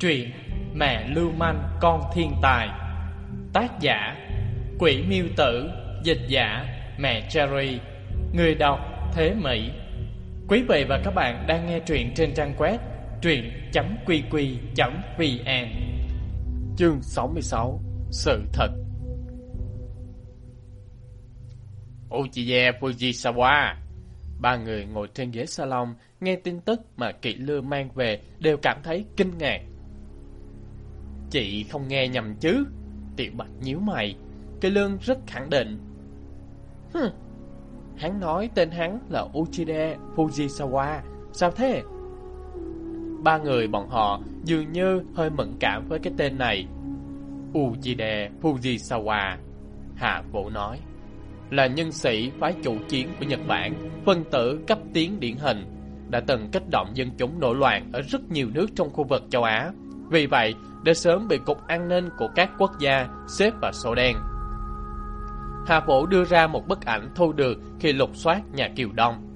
Truyện Mẹ Lưu Manh, Con Thiên Tài. Tác giả, Quỷ Miêu Tử. Dịch giả, Mẹ Cherry. Người đọc, Thế Mỹ. Quý vị và các bạn đang nghe truyện trên trang web truyện.qq.vn Chương 66 Sự thật. Uchiye Fujisawa, Ba người ngồi trên ghế salon nghe tin tức mà kỵ lưu mang về đều cảm thấy kinh ngạc. Chị không nghe nhầm chứ? Tiểu Bạch nhíu mày. Cây lương rất khẳng định. hừ, hắn nói tên hắn là Uchide Fujisawa. Sao thế? Ba người bọn họ dường như hơi mẫn cảm với cái tên này. Uchide Fujisawa. Hạ Vũ nói là nhân sĩ phái chủ chiến của Nhật Bản, phân tử cấp tiến điển hình, đã từng kích động dân chúng nổi loạn ở rất nhiều nước trong khu vực châu Á. Vì vậy, đã sớm bị Cục An ninh của các quốc gia xếp vào sổ đen. Hà Vũ đưa ra một bức ảnh thu được khi lục soát nhà Kiều Đông.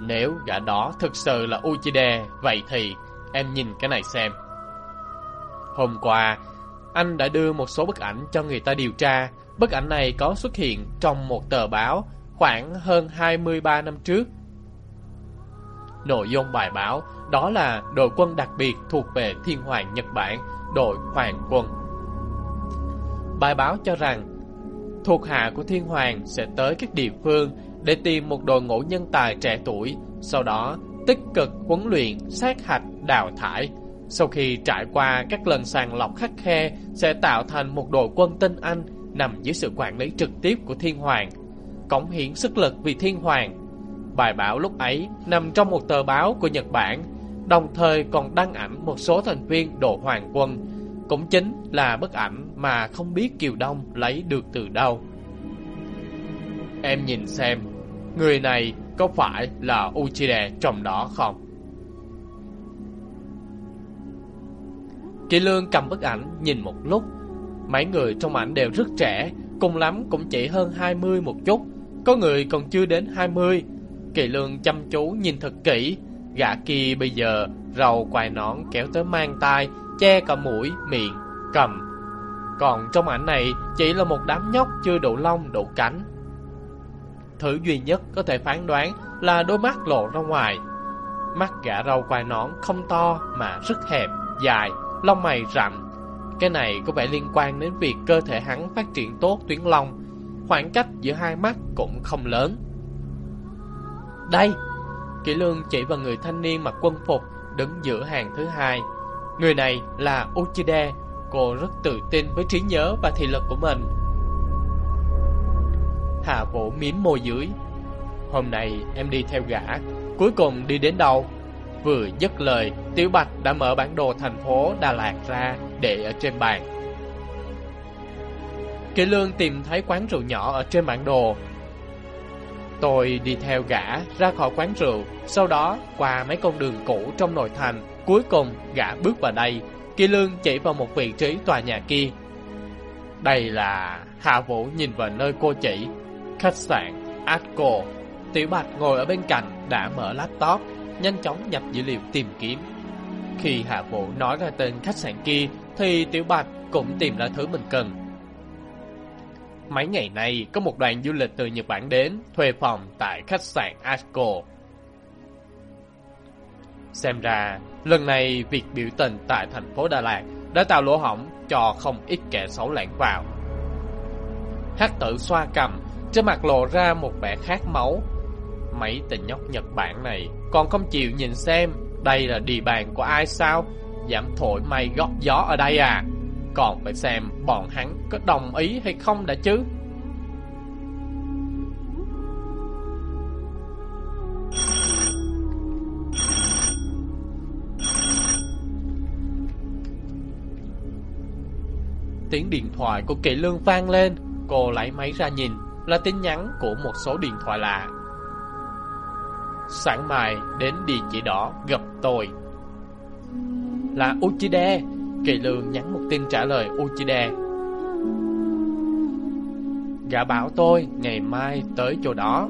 Nếu gã đó thực sự là Uchide, vậy thì em nhìn cái này xem. Hôm qua, anh đã đưa một số bức ảnh cho người ta điều tra. Bức ảnh này có xuất hiện trong một tờ báo khoảng hơn 23 năm trước. Nội dung bài báo đó là đội quân đặc biệt thuộc về Thiên Hoàng Nhật Bản, đội Hoàng quân. Bài báo cho rằng thuộc hạ của Thiên Hoàng sẽ tới các địa phương để tìm một đội ngũ nhân tài trẻ tuổi, sau đó tích cực huấn luyện, sát hạch, đào thải. Sau khi trải qua các lần sàng lọc khắc khe, sẽ tạo thành một đội quân tinh anh nằm dưới sự quản lý trực tiếp của Thiên Hoàng, cống hiến sức lực vì Thiên Hoàng. Bài báo lúc ấy nằm trong một tờ báo của Nhật Bản, đồng thời còn đăng ảnh một số thành viên đội Hoàng quân, cũng chính là bức ảnh mà không biết Kiều Đông lấy được từ đâu. Em nhìn xem, người này có phải là Uchide trong đó không? Kỳ Lương cầm bức ảnh nhìn một lúc Mấy người trong ảnh đều rất trẻ Cùng lắm cũng chỉ hơn 20 một chút Có người còn chưa đến 20 Kỳ Lương chăm chú nhìn thật kỹ Dạ gã kia bây giờ rầu quài nón kéo tới mang tai Che cả mũi, miệng, cầm. Còn trong ảnh này chỉ là một đám nhóc chưa đủ lông đủ cánh. Thứ duy nhất có thể phán đoán là đôi mắt lộ ra ngoài. Mắt gã râu quai nón không to mà rất hẹp, dài, lông mày rậm. Cái này có vẻ liên quan đến việc cơ thể hắn phát triển tốt tuyến lông. Khoảng cách giữa hai mắt cũng không lớn. Đây Kỷ lương chỉ vào người thanh niên mặc quân phục Đứng giữa hàng thứ hai. Người này là Uchide. Cô rất tự tin với trí nhớ và thị lực của mình. Hạ Vũ mím môi dưới. Hôm nay em đi theo gã Cuối cùng đi đến đâu? Vừa dứt lời, Tiểu Bạch đã mở bản đồ thành phố Đà Lạt ra để ở trên bàn. kỷ Lương tìm thấy quán rượu nhỏ ở trên bản đồ. Tôi đi theo gã ra khỏi quán rượu, sau đó qua mấy con đường cũ trong nội thành. Cuối cùng gã bước vào đây, Kỳ Lương chỉ vào một vị trí tòa nhà kia. Đây là... Hạ Vũ nhìn vào nơi cô chỉ. Khách sạn Atco. Tiểu Bạch ngồi ở bên cạnh đã mở laptop nhanh chóng nhập dữ liệu tìm kiếm. Khi Hạ Vũ nói ra tên khách sạn kia, thì Tiểu Bạch cũng tìm ra thứ mình cần. Mấy ngày nay, có một đoàn du lịch từ Nhật Bản đến, thuê phòng tại khách sạn Asco. Xem ra, lần này việc biểu tình tại thành phố Đà Lạt đã tạo lỗ hỏng cho không ít kẻ xấu lẻn vào. Hát tử xoa cầm, trên mặt lộ ra một vẻ khát máu. Mấy tình nhóc Nhật Bản này còn không chịu nhìn xem đây là địa bàn của ai sao? Giảm thổi may gót gió ở đây à? Còn phải xem bọn hắn có đồng ý hay không đã chứ? Tiếng điện thoại của Kỳ Lương vang lên, Cô lấy máy ra nhìn, Là tin nhắn của một số điện thoại lạ. Sáng mai đến địa chỉ đó gặp tôi. Là Uchide. Kỳ lương nhắn một tin trả lời Uchida. Gã bảo tôi ngày mai tới chỗ đó.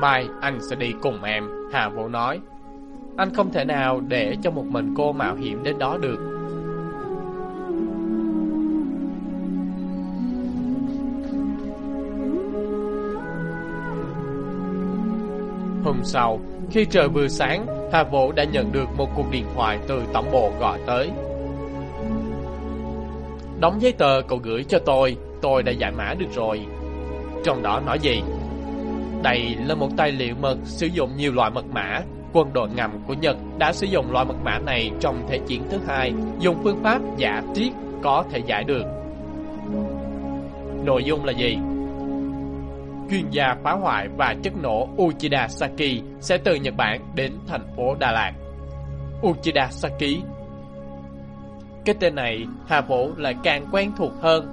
Mai anh sẽ đi cùng em Hà Vũ nói. Anh không thể nào để cho một mình cô mạo hiểm đến đó được. Hôm sau, khi trời vừa sáng, Hà Vũ đã nhận được một cuộc điện thoại từ tổng bộ gọi tới. Đóng giấy tờ cậu gửi cho tôi, tôi đã giải mã được rồi. Trong đó nói gì? Đây là một tài liệu mật sử dụng nhiều loại mật mã. Quân đội ngầm của Nhật đã sử dụng loại mật mã này trong Thế chiến thứ hai, dùng phương pháp giả triết có thể giải được. Nội dung là gì? Chuyên gia phá hoại và chất nổ Uchida Saki sẽ từ Nhật Bản đến thành phố Đà Lạt. Uchida Saki Cái tên này Hà Vũ lại càng quen thuộc hơn.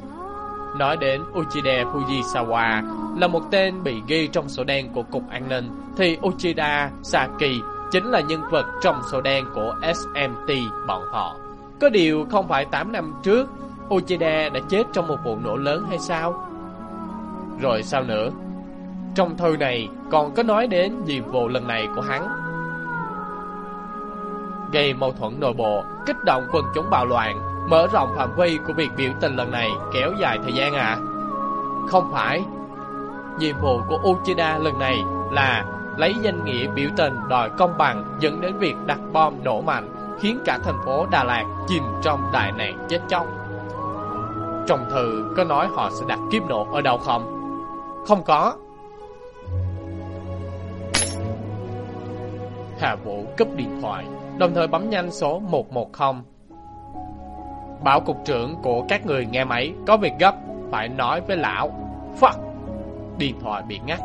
Nói đến Uchida Fujisawa là một tên bị ghi trong sổ đen của Cục An ninh, thì Uchida Saki chính là nhân vật trong sổ đen của SMT bọn họ. Có điều không phải 8 năm trước, Uchida đã chết trong một vụ nổ lớn hay sao? Rồi sao nữa? Trong thư này còn có nói đến nhiệm vụ lần này của hắn. Gây mâu thuẫn nội bộ, kích động quần chúng bạo loạn, mở rộng phạm vi của việc biểu tình lần này kéo dài thời gian à? Không phải. Nhiệm vụ của Uchida lần này là lấy danh nghĩa biểu tình đòi công bằng dẫn đến việc đặt bom nổ mạnh khiến cả thành phố Đà Lạt chìm trong đại nạn chết chóc. Trong thư có nói họ sẽ đặt kiếp nổ ở đâu không? Không có. Hà Vũ cúp điện thoại, đồng thời bấm nhanh số 110. Bảo cục trưởng của các người nghe máy có việc gấp, phải nói với lão. Fuck! Điện thoại bị ngắt.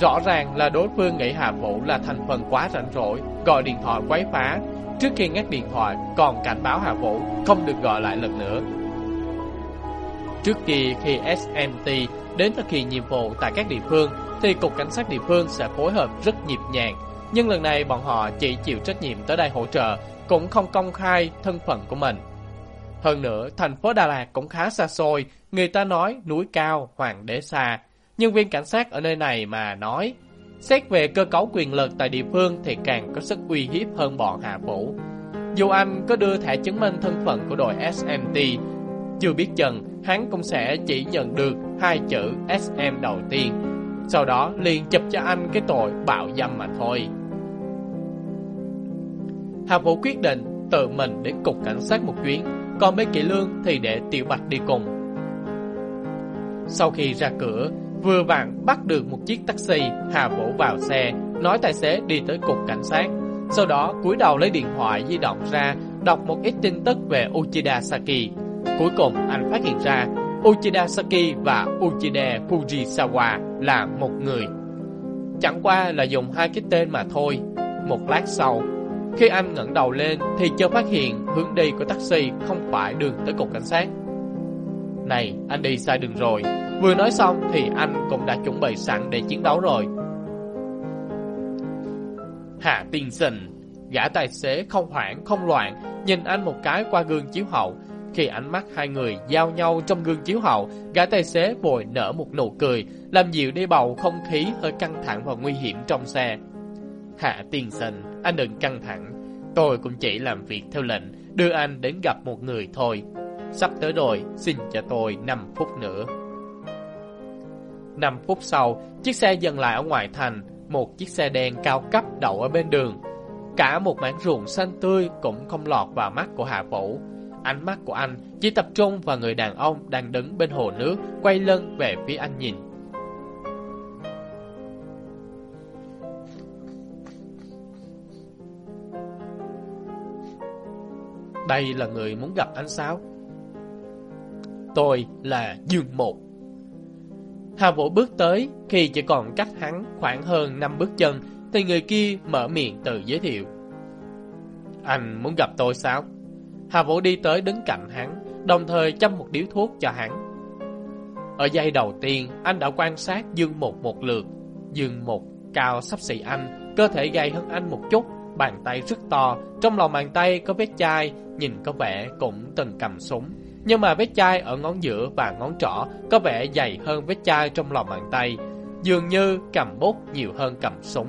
Rõ ràng là đối phương nghĩ Hà Vũ là thành phần quá rảnh rỗi, gọi điện thoại quấy phá. Trước khi ngắt điện thoại, còn cảnh báo Hà Vũ không được gọi lại lần nữa. Trước kia khi SMT đến thực hiện nhiệm vụ tại các địa phương, thì Cục Cảnh sát địa phương sẽ phối hợp rất nhịp nhàng, nhưng lần này bọn họ chỉ chịu trách nhiệm tới đây hỗ trợ, cũng không công khai thân phận của mình. Hơn nữa, thành phố Đà Lạt cũng khá xa xôi, người ta nói núi cao, hoàng đế xa. Nhân viên cảnh sát ở nơi này mà nói, xét về cơ cấu quyền lực tại địa phương thì càng có sức uy hiếp hơn bọn Hà Vũ. Dù anh có đưa thẻ chứng minh thân phận của đội SMT, chưa biết chừng hắn cũng sẽ chỉ nhận được hai chữ SM đầu tiên, sau đó liền chụp cho anh cái tội bạo dâm mà thôi. Hà Vũ quyết định tự mình đến cục cảnh sát một chuyến, còn mấy kỵ lương thì để Tiểu Bạch đi cùng. Sau khi ra cửa, vừa vặn bắt được một chiếc taxi, Hà Vũ vào xe, nói tài xế đi tới cục cảnh sát. Sau đó cúi đầu lấy điện thoại di động ra, đọc một ít tin tức về Uchida Saki. Cuối cùng anh phát hiện ra Uchida Saki và Uchida Fujisawa là một người. Chẳng qua là dùng hai cái tên mà thôi. Một lát sau, khi anh ngẩng đầu lên thì chợt phát hiện hướng đi của taxi không phải đường tới cục cảnh sát. Này, anh đi sai đường rồi. Vừa nói xong thì anh cũng đã chuẩn bị sẵn để chiến đấu rồi. Hạ tiên sinh, gã tài xế không hoảng không loạn, nhìn anh một cái qua gương chiếu hậu. Khi ánh mắt hai người giao nhau trong gương chiếu hậu, gã tài xế vội nở một nụ cười, làm dịu đi bầu không khí hơi căng thẳng và nguy hiểm trong xe. Hạ tiên sinh, anh đừng căng thẳng. Tôi cũng chỉ làm việc theo lệnh, đưa anh đến gặp một người thôi. Sắp tới rồi, xin cho tôi 5 phút nữa. 5 phút sau, chiếc xe dừng lại ở ngoài thành, một chiếc xe đen cao cấp đậu ở bên đường. Cả một mảng ruộng xanh tươi cũng không lọt vào mắt của Hạ Vũ. Ánh mắt của anh chỉ tập trung vào người đàn ông đang đứng bên hồ nước, quay lưng về phía anh nhìn. Đây là người muốn gặp anh sao? Tôi là Dương Một. Hà Vũ bước tới, khi chỉ còn cách hắn khoảng hơn 5 bước chân, thì người kia mở miệng tự giới thiệu. Anh muốn gặp tôi sao? Hà Vũ đi tới đứng cạnh hắn, đồng thời chăm một điếu thuốc cho hắn. Ở giây đầu tiên, anh đã quan sát Dương Một một lượt. Dương Một cao sắp xỉ anh, cơ thể gầy hơn anh một chút, bàn tay rất to, trong lòng bàn tay có vết chai, nhìn có vẻ cũng từng cầm súng. Nhưng mà vết chai ở ngón giữa và ngón trỏ có vẻ dày hơn vết chai trong lòng bàn tay, dường như cầm bút nhiều hơn cầm súng.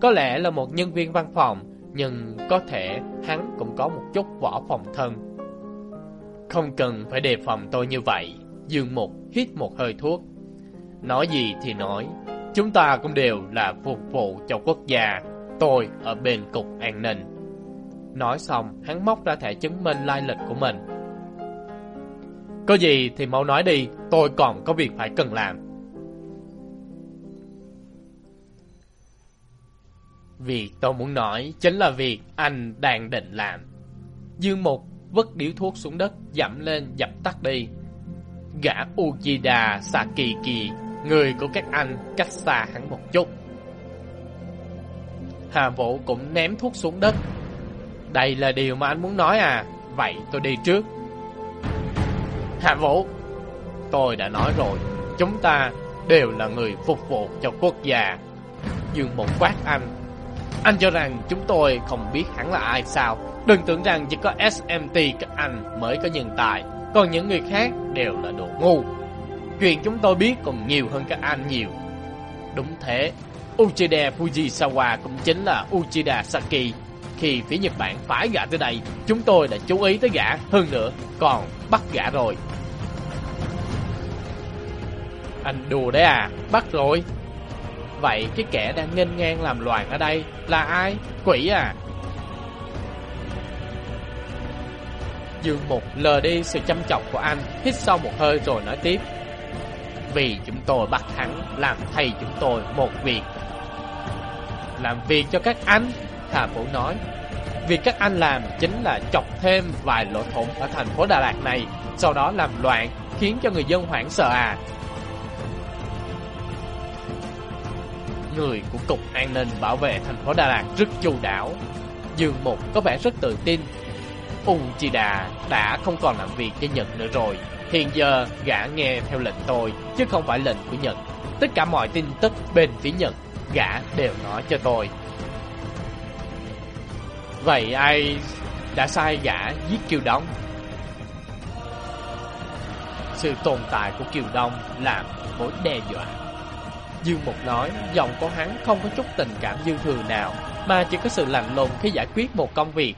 Có lẽ là một nhân viên văn phòng, nhưng có thể hắn cũng có một chút võ phòng thân. Không cần phải đề phòng tôi như vậy, Dương Mục hít một hơi thuốc. Nói gì thì nói, chúng ta cũng đều là phục vụ cho quốc gia, tôi ở bên cục an ninh. Nói xong, hắn móc ra thẻ chứng minh lai lịch của mình. Có gì thì mau nói đi, tôi còn có việc phải cần làm. Việc tôi muốn nói chính là việc anh đang định làm. Dương Mục vứt điếu thuốc xuống đất, dặm lên dập tắt đi. Gã Uchida Sakiki, người của các anh, cách xa hắn một chút. Hà Vũ cũng ném thuốc xuống đất. Đây là điều mà anh muốn nói à? Vậy tôi đi trước. Hà Vũ, tôi đã nói rồi, chúng ta đều là người phục vụ cho quốc gia. Dương một quát anh. Anh cho rằng chúng tôi không biết hắn là ai sao? Đừng tưởng rằng chỉ có SMT các anh mới có nhân tài, còn những người khác đều là đồ ngu. Chuyện chúng tôi biết còn nhiều hơn các anh nhiều. Đúng thế, Uchida Fujisawa cũng chính là Uchida Saki. Khi phía Nhật Bản phái gã tới đây, chúng tôi đã chú ý tới gã, hơn nữa còn bắt gã rồi. Anh đùa đấy à, bắt rồi. Vậy cái kẻ đang nghênh ngang làm loạn ở đây là ai? Quỷ à? Dương Mục lờ đi sự chăm chọc của anh, hít sâu một hơi rồi nói tiếp. Vì chúng tôi bắt hắn làm thay chúng tôi một việc. Làm việc cho các anh, Hà Vũ nói. Việc các anh làm chính là chọc thêm vài lỗ thủng ở thành phố Đà Lạt này, sau đó làm loạn, khiến cho người dân hoảng sợ à. Người của Cục An ninh bảo vệ thành phố Đà Lạt rất chu đảo. Dương Mục có vẻ rất tự tin Ung Chi Đà đã không còn làm việc cho Nhật nữa rồi. Hiện giờ gã nghe theo lệnh tôi, chứ không phải lệnh của Nhật. Tất cả mọi tin tức bên phía Nhật, gã đều nói cho tôi. Vậy ai đã sai gã giết Kiều Đông? Sự tồn tại của Kiều Đông là mối đe dọa. Dương Mục nói, giọng của hắn không có chút tình cảm dư thừa nào, mà chỉ có sự lạnh lùng khi giải quyết một công việc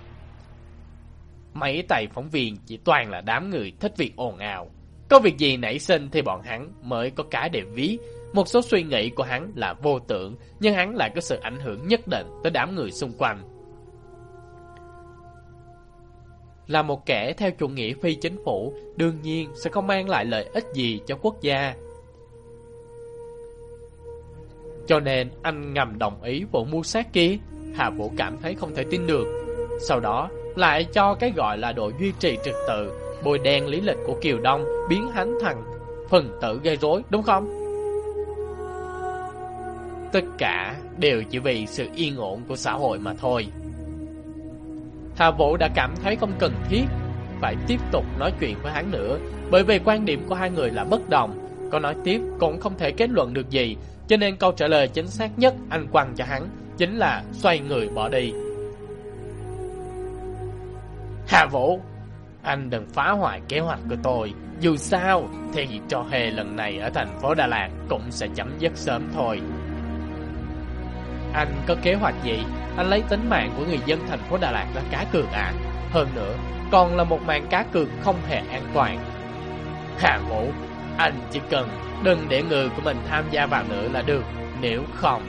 Mấy tài phóng viên chỉ toàn là đám người thích việc ồn ào. Có việc gì nảy sinh thì bọn hắn mới có cái để ví. Một số suy nghĩ của hắn là vô tưởng, nhưng hắn lại có sự ảnh hưởng nhất định tới đám người xung quanh. Là một kẻ theo chủ nghĩa phi chính phủ, đương nhiên sẽ không mang lại lợi ích gì cho quốc gia. Cho nên anh ngầm đồng ý vụ mua sát kia. Hà Vũ cảm thấy không thể tin được. Sau đó, lại cho cái gọi là đội duy trì trật tự, bồi đen lý lịch của Kiều Đông biến hắn thành phần tử gây rối, đúng không? Tất cả đều chỉ vì sự yên ổn của xã hội mà thôi. Hà Vũ đã cảm thấy không cần thiết phải tiếp tục nói chuyện với hắn nữa, bởi vì quan điểm của hai người là bất đồng, có nói tiếp cũng không thể kết luận được gì, cho nên câu trả lời chính xác nhất anh quăng cho hắn chính là xoay người bỏ đi. Hà Vũ, anh đừng phá hoại kế hoạch của tôi. Dù sao thì trò hề lần này ở thành phố Đà Lạt cũng sẽ chấm dứt sớm thôi. Anh có kế hoạch gì? Anh lấy tính mạng của người dân thành phố Đà Lạt ra cá cược à? Hơn nữa, còn là một màn cá cược không hề an toàn. Hà Vũ, anh chỉ cần đừng để người của mình tham gia vào nữa là được. Nếu không,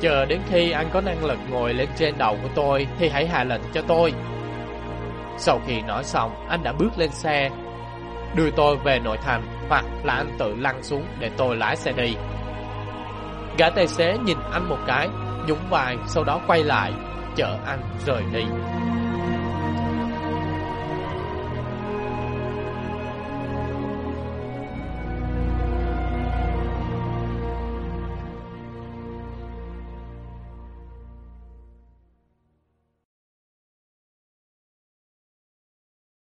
Chờ đến khi anh có năng lực ngồi lên trên đầu của tôi Thì hãy hạ lệnh cho tôi Sau khi nói xong Anh đã bước lên xe Đưa tôi về nội thành Hoặc là anh tự lăn xuống để tôi lái xe đi Gã tài xế nhìn anh một cái Nhúng vai, Sau đó quay lại, Chở anh rời đi.